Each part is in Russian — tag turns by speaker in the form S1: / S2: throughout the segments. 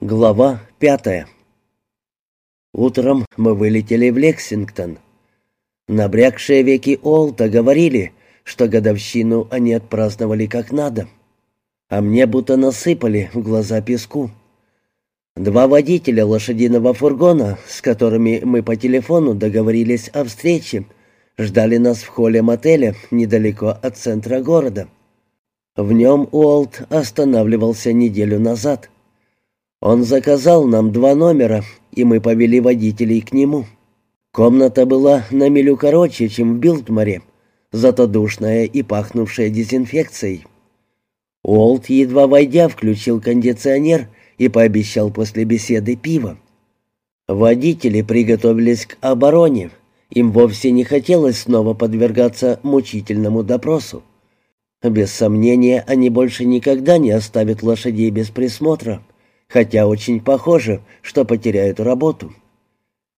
S1: Глава пятая Утром мы вылетели в Лексингтон. Набрякшие веки Олта говорили, что годовщину они отпраздновали как надо. А мне будто насыпали в глаза песку. Два водителя лошадиного фургона, с которыми мы по телефону договорились о встрече, ждали нас в холле мотеля недалеко от центра города. В нем Уолт останавливался неделю назад — он заказал нам два номера, и мы повели водителей к нему. Комната была на милю короче, чем в Билтморе, зато душная и пахнувшая дезинфекцией. Уолт, едва войдя, включил кондиционер и пообещал после беседы пива. Водители приготовились к обороне. Им вовсе не хотелось снова подвергаться мучительному допросу. Без сомнения, они больше никогда не оставят лошадей без присмотра хотя очень похоже, что потеряют работу.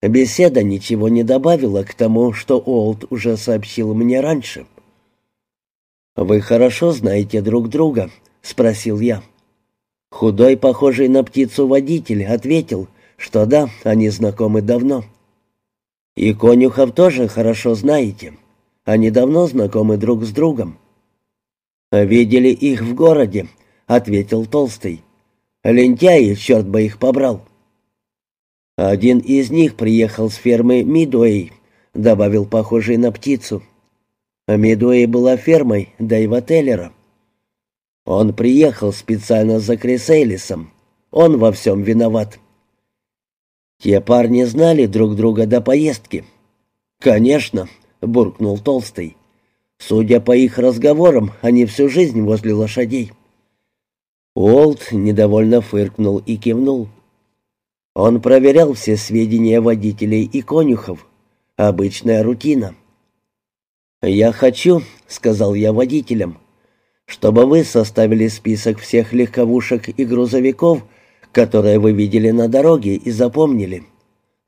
S1: Беседа ничего не добавила к тому, что Олд уже сообщил мне раньше. «Вы хорошо знаете друг друга?» — спросил я. Худой, похожий на птицу водитель, ответил, что да, они знакомы давно. «И конюхов тоже хорошо знаете. Они давно знакомы друг с другом». «Видели их в городе», — ответил Толстый. Лентяи, черт бы их побрал. Один из них приехал с фермы Мидуэй, добавил похожий на птицу. Мидуэй была фермой Дэйва Теллера. Он приехал специально за Крисейлисом. Он во всем виноват. Те парни знали друг друга до поездки. «Конечно», — буркнул Толстый. «Судя по их разговорам, они всю жизнь возле лошадей». Уолт недовольно фыркнул и кивнул. Он проверял все сведения водителей и конюхов. Обычная рутина. «Я хочу», — сказал я водителям, — «чтобы вы составили список всех легковушек и грузовиков, которые вы видели на дороге и запомнили.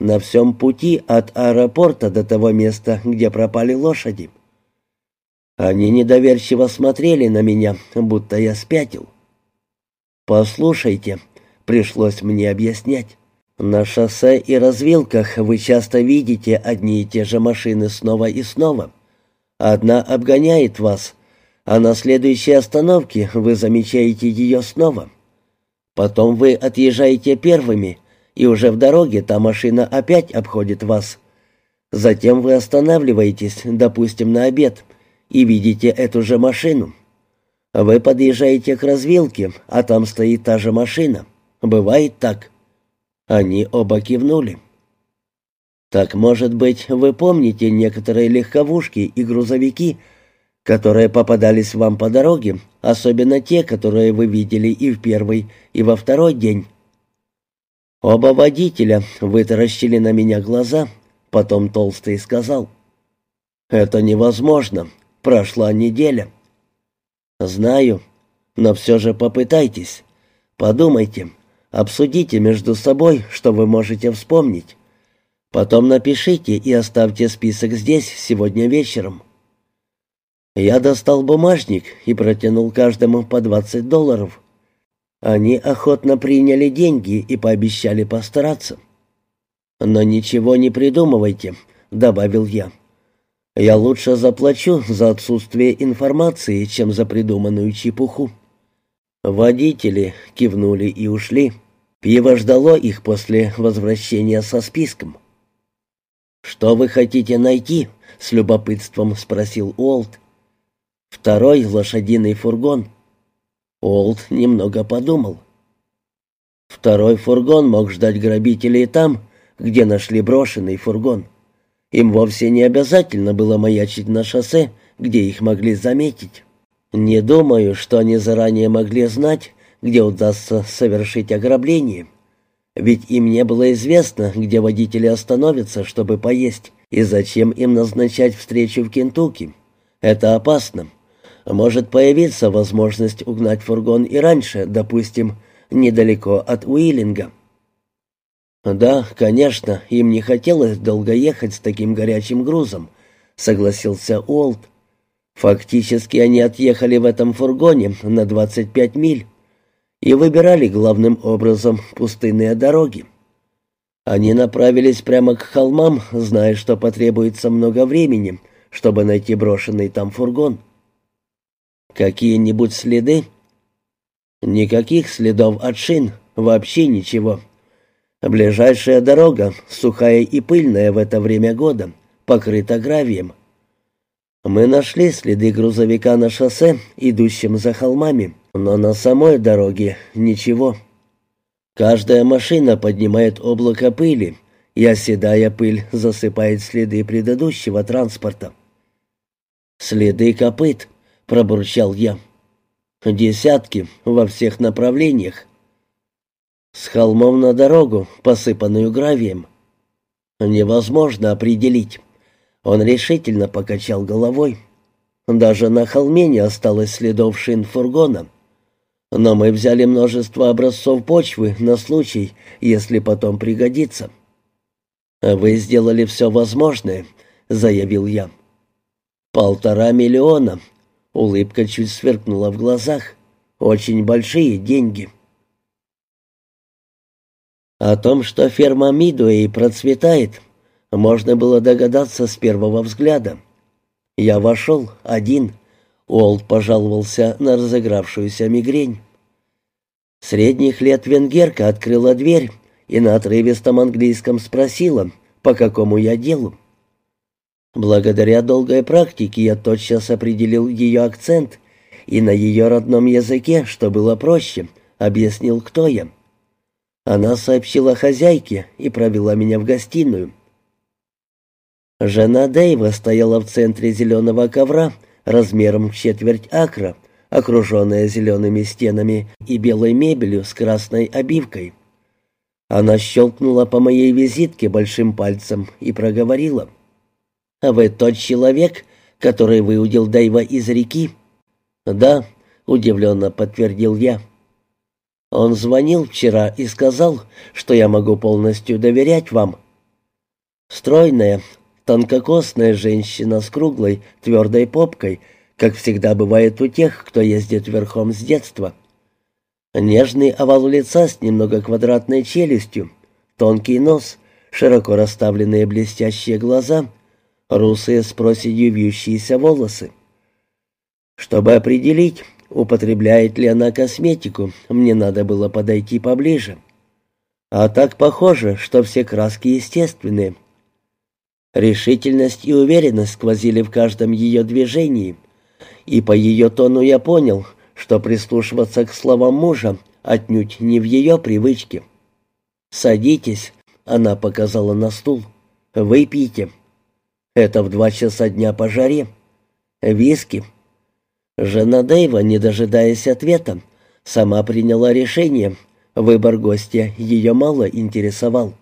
S1: На всем пути от аэропорта до того места, где пропали лошади». Они недоверчиво смотрели на меня, будто я спятил. «Послушайте», — пришлось мне объяснять, «на шоссе и развилках вы часто видите одни и те же машины снова и снова. Одна обгоняет вас, а на следующей остановке вы замечаете ее снова. Потом вы отъезжаете первыми, и уже в дороге та машина опять обходит вас. Затем вы останавливаетесь, допустим, на обед, и видите эту же машину». Вы подъезжаете к развилке, а там стоит та же машина. Бывает так?» Они оба кивнули. «Так, может быть, вы помните некоторые легковушки и грузовики, которые попадались вам по дороге, особенно те, которые вы видели и в первый, и во второй день?» Оба водителя вытаращили на меня глаза, потом Толстый сказал. «Это невозможно. Прошла неделя». «Знаю, но все же попытайтесь. Подумайте, обсудите между собой, что вы можете вспомнить. Потом напишите и оставьте список здесь сегодня вечером». Я достал бумажник и протянул каждому по 20 долларов. Они охотно приняли деньги и пообещали постараться. «Но ничего не придумывайте», — добавил я. Я лучше заплачу за отсутствие информации, чем за придуманную чепуху. Водители кивнули и ушли. Пиво ждало их после возвращения со списком. «Что вы хотите найти?» — с любопытством спросил Уолт. «Второй лошадиный фургон». Уолт немного подумал. Второй фургон мог ждать грабителей там, где нашли брошенный фургон. Им вовсе не обязательно было маячить на шоссе, где их могли заметить. Не думаю, что они заранее могли знать, где удастся совершить ограбление. Ведь им не было известно, где водители остановятся, чтобы поесть, и зачем им назначать встречу в Кентукки. Это опасно. Может появиться возможность угнать фургон и раньше, допустим, недалеко от Уиллинга. «Да, конечно, им не хотелось долго ехать с таким горячим грузом», — согласился Уолт. «Фактически они отъехали в этом фургоне на 25 миль. и выбирали главным образом пустынные дороги. Они направились прямо к холмам, зная, что потребуется много времени, чтобы найти брошенный там фургон. Какие-нибудь следы? Никаких следов от шин, вообще ничего. Ближайшая дорога, сухая и пыльная в это время года, покрыта гравием. Мы нашли следы грузовика на шоссе, идущем за холмами, но на самой дороге ничего. Каждая машина поднимает облако пыли, и оседая пыль засыпает следы предыдущего транспорта. «Следы копыт», — пробурчал я. «Десятки во всех направлениях. С холмом на дорогу, посыпанную гравием. Невозможно определить». Он решительно покачал головой. Даже на холме не осталось следов шин фургона. Но мы взяли множество образцов почвы на случай, если потом пригодится. «Вы сделали все возможное», — заявил я. «Полтора миллиона». Улыбка чуть сверкнула в глазах. «Очень большие деньги». О том, что ферма Мидуэй процветает, можно было догадаться с первого взгляда. Я вошел один. Уолт пожаловался на разыгравшуюся мигрень. Средних лет венгерка открыла дверь и на отрывистом английском спросила, по какому я делу. Благодаря долгой практике я тотчас определил ее акцент и на ее родном языке, что было проще, объяснил, кто я. Она сообщила хозяйке и провела меня в гостиную. Жена Дэйва стояла в центре зеленого ковра размером в четверть акра, окруженная зелеными стенами и белой мебелью с красной обивкой. Она щелкнула по моей визитке большим пальцем и проговорила. «А вы тот человек, который выудил Дэйва из реки?» «Да», — удивленно подтвердил я. «Он звонил вчера и сказал, что я могу полностью доверять вам». Стройная, Тонкокосная женщина с круглой, твердой попкой, как всегда бывает у тех, кто ездит верхом с детства. Нежный овал лица с немного квадратной челюстью, тонкий нос, широко расставленные блестящие глаза, русые с проседью вьющиеся волосы. Чтобы определить, употребляет ли она косметику, мне надо было подойти поближе. А так похоже, что все краски естественные — Решительность и уверенность сквозили в каждом ее движении, и по ее тону я понял, что прислушиваться к словам мужа отнюдь не в ее привычке. «Садитесь», — она показала на стул, — «выпейте». Это в два часа дня по жаре. Виски. Жена Дэйва, не дожидаясь ответа, сама приняла решение. Выбор гостя ее мало интересовал.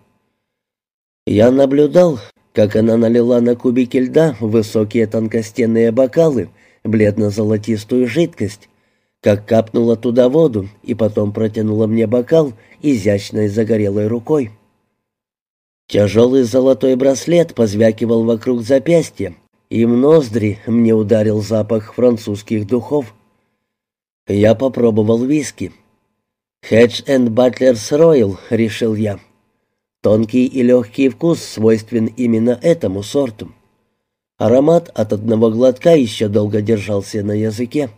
S1: Я наблюдал, как она налила на кубики льда высокие тонкостенные бокалы, бледно-золотистую жидкость, как капнула туда воду и потом протянула мне бокал изящной загорелой рукой. Тяжелый золотой браслет позвякивал вокруг запястья, и в ноздри мне ударил запах французских духов. Я попробовал виски. «Хедж энд Батлерс Ройл», — решил я. Тонкий и легкий вкус свойствен именно этому сорту. Аромат от одного глотка еще долго держался на языке.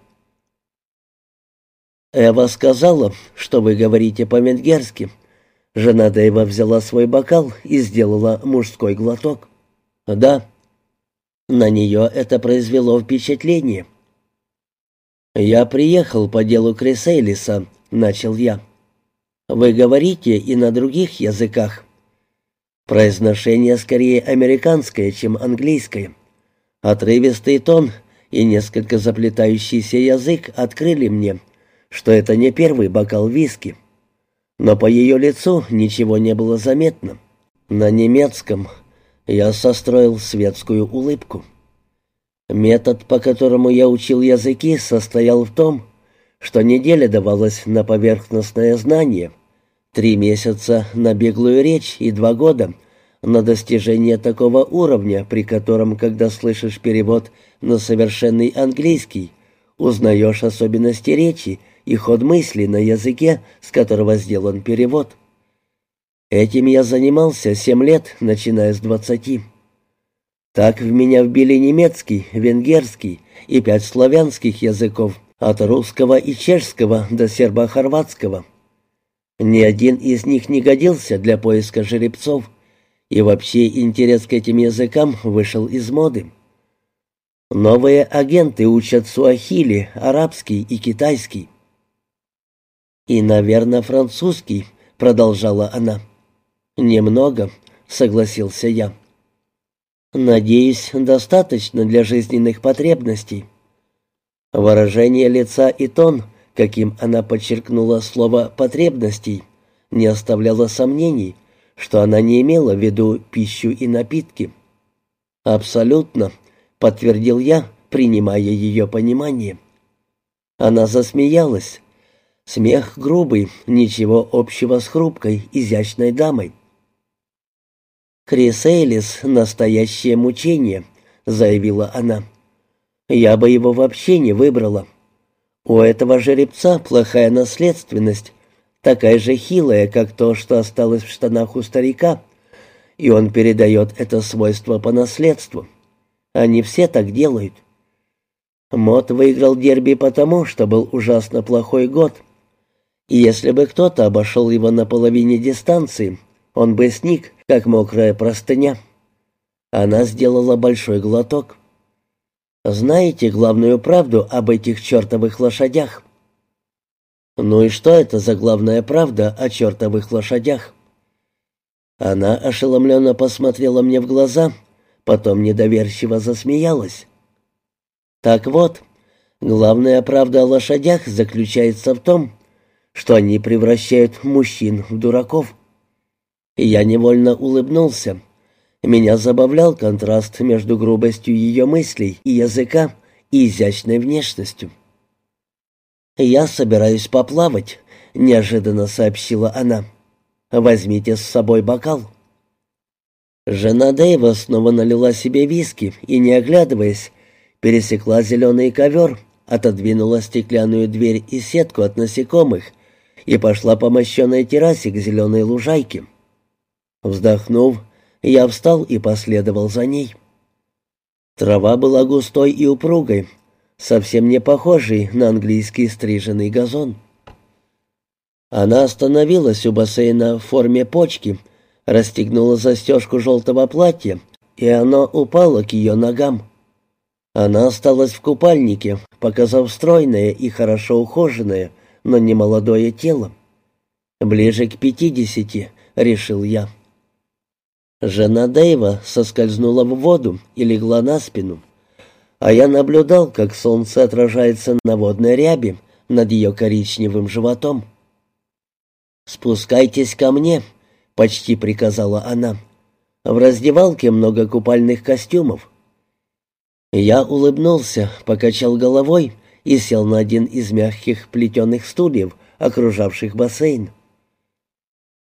S1: «Эва сказала, что вы говорите по-венгерски». Жена Дэйва взяла свой бокал и сделала мужской глоток. «Да». На нее это произвело впечатление. «Я приехал по делу Крисейлиса», — начал я. «Вы говорите и на других языках». Произношение скорее американское, чем английское. Отрывистый тон и несколько заплетающийся язык открыли мне, что это не первый бокал виски. Но по ее лицу ничего не было заметно. На немецком я состроил светскую улыбку. Метод, по которому я учил языки, состоял в том, что неделя давалась на поверхностное знание — Три месяца на беглую речь и два года на достижение такого уровня, при котором, когда слышишь перевод на совершенный английский, узнаешь особенности речи и ход мысли на языке, с которого сделан перевод. Этим я занимался семь лет, начиная с двадцати. Так в меня вбили немецкий, венгерский и пять славянских языков, от русского и чешского до сербо-хорватского. Ни один из них не годился для поиска жеребцов, и вообще интерес к этим языкам вышел из моды. Новые агенты учат суахили, арабский и китайский. «И, наверное, французский», — продолжала она. «Немного», — согласился я. «Надеюсь, достаточно для жизненных потребностей». Выражение лица и тон, каким она подчеркнула слово «потребностей», не оставляло сомнений, что она не имела в виду пищу и напитки. «Абсолютно», — подтвердил я, принимая ее понимание. Она засмеялась. Смех грубый, ничего общего с хрупкой, изящной дамой. «Крис Эйлис — настоящее мучение», — заявила она. «Я бы его вообще не выбрала. У этого жеребца плохая наследственность, такая же хилая, как то, что осталось в штанах у старика, и он передает это свойство по наследству. Они все так делают. Мот выиграл дерби потому, что был ужасно плохой год. И если бы кто-то обошел его на половине дистанции, он бы сник, как мокрая простыня. Она сделала большой глоток. «Знаете главную правду об этих чертовых лошадях?» «Ну и что это за главная правда о чертовых лошадях?» Она ошеломленно посмотрела мне в глаза — потом недоверчиво засмеялась. Так вот, главная правда о лошадях заключается в том, что они превращают мужчин в дураков. Я невольно улыбнулся. Меня забавлял контраст между грубостью ее мыслей и языка и изящной внешностью. «Я собираюсь поплавать», — неожиданно сообщила она. «Возьмите с собой бокал». Жена Дэйва снова налила себе виски и, не оглядываясь, пересекла зеленый ковер, отодвинула стеклянную дверь и сетку от насекомых и пошла по мощенной террасе к зеленой лужайке. Вздохнув, я встал и последовал за ней. Трава была густой и упругой, совсем не похожей на английский стриженный газон. Она остановилась у бассейна в форме почки — расстегнула застежку желтого платья, и оно упало к ее ногам. Она осталась в купальнике, показав стройное и хорошо ухоженное, но не молодое тело. «Ближе к пятидесяти», — решил я. Жена Дэйва соскользнула в воду и легла на спину, а я наблюдал, как солнце отражается на водной ряби над ее коричневым животом. «Спускайтесь ко мне», — почти приказала она. «В раздевалке много купальных костюмов». Я улыбнулся, покачал головой и сел на один из мягких плетеных стульев, окружавших бассейн.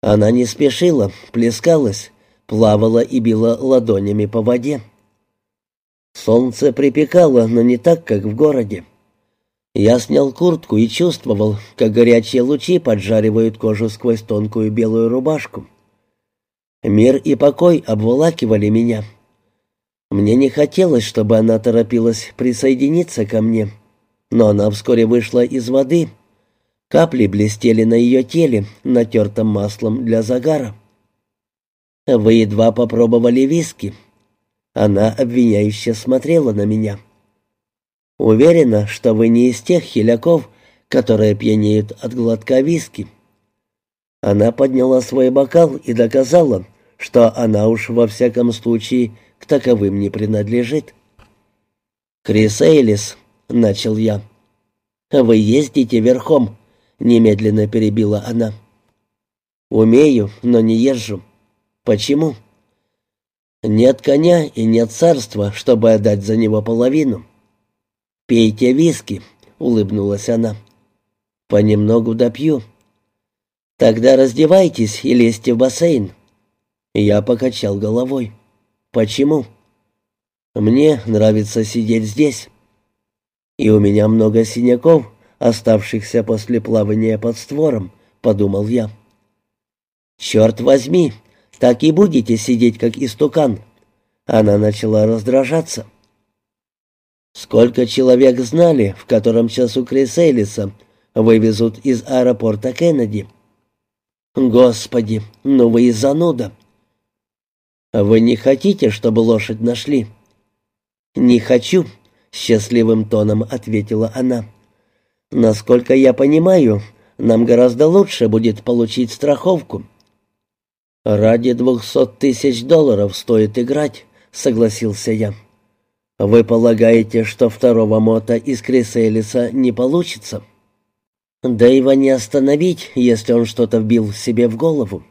S1: Она не спешила, плескалась, плавала и била ладонями по воде. Солнце припекало, но не так, как в городе. Я снял куртку и чувствовал, как горячие лучи поджаривают кожу сквозь тонкую белую рубашку. Мир и покой обволакивали меня. Мне не хотелось, чтобы она торопилась присоединиться ко мне, но она вскоре вышла из воды. Капли блестели на ее теле, натертым маслом для загара. «Вы едва попробовали виски». Она обвиняюще смотрела на меня. «Уверена, что вы не из тех хиляков, которые пьянеют от глотка виски». Она подняла свой бокал и доказала, что она уж во всяком случае к таковым не принадлежит. «Крис Эйлис», — начал я. «Вы ездите верхом», — немедленно перебила она. «Умею, но не езжу. Почему?» «Нет коня и нет царства, чтобы отдать за него половину». «Пейте виски», — улыбнулась она. «Понемногу допью». «Тогда раздевайтесь и лезьте в бассейн. Я покачал головой. «Почему?» «Мне нравится сидеть здесь. И у меня много синяков оставшихся после плавания под створом, подумал я. «Черт возьми, так и будете сидеть, как истукан». Она начала раздражаться. Сколько человек знали, в котором часу Крисейлиса вывезут из аэропорта Кеннеди? Господи, ну вы и зануда. Вы не хотите, чтобы лошадь нашли? Не хочу, счастливым тоном ответила она. Насколько я понимаю, нам гораздо лучше будет получить страховку. Ради двухсот тысяч долларов стоит играть, согласился я. Вы полагаете, что второго мота из Криселиса не получится? Да его не остановить, если он что-то вбил себе в голову.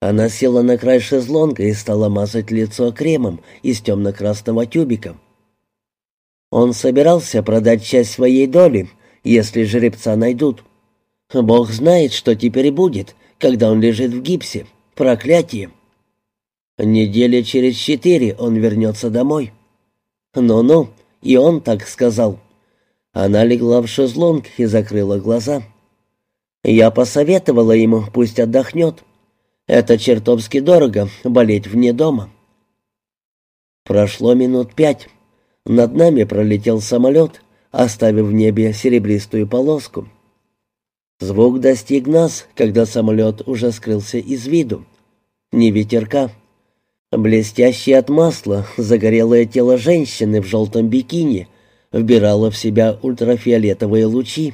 S1: Она села на край шезлонга и стала мазать лицо кремом из темно-красного тюбика. Он собирался продать часть своей доли, если жеребца найдут. Бог знает, что теперь будет, когда он лежит в гипсе. Проклятие. Недели через четыре он вернется домой. «Ну-ну», и он так сказал. Она легла в шезлонг и закрыла глаза. Я посоветовала ему, пусть отдохнет. Это чертовски дорого, болеть вне дома. Прошло минут пять. Над нами пролетел самолет, оставив в небе серебристую полоску. Звук достиг нас, когда самолет уже скрылся из виду. Ни ветерка, Блестящее от масла загорелое тело женщины в желтом бикини вбирало в себя ультрафиолетовые лучи.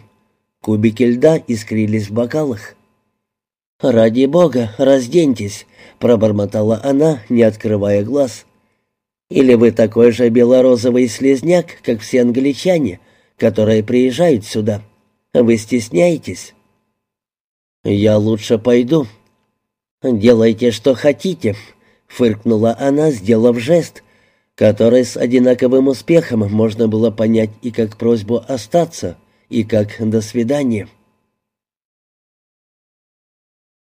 S1: Кубики льда искрились в бокалах. «Ради бога, разденьтесь!» — пробормотала она, не открывая глаз. «Или вы такой же белорозовый слезняк, как все англичане, которые приезжают сюда? Вы стесняетесь?» «Я лучше пойду». «Делайте, что хотите», фыркнула она, сделав жест, который с одинаковым успехом можно было понять и как просьбу остаться, и как «до свидания».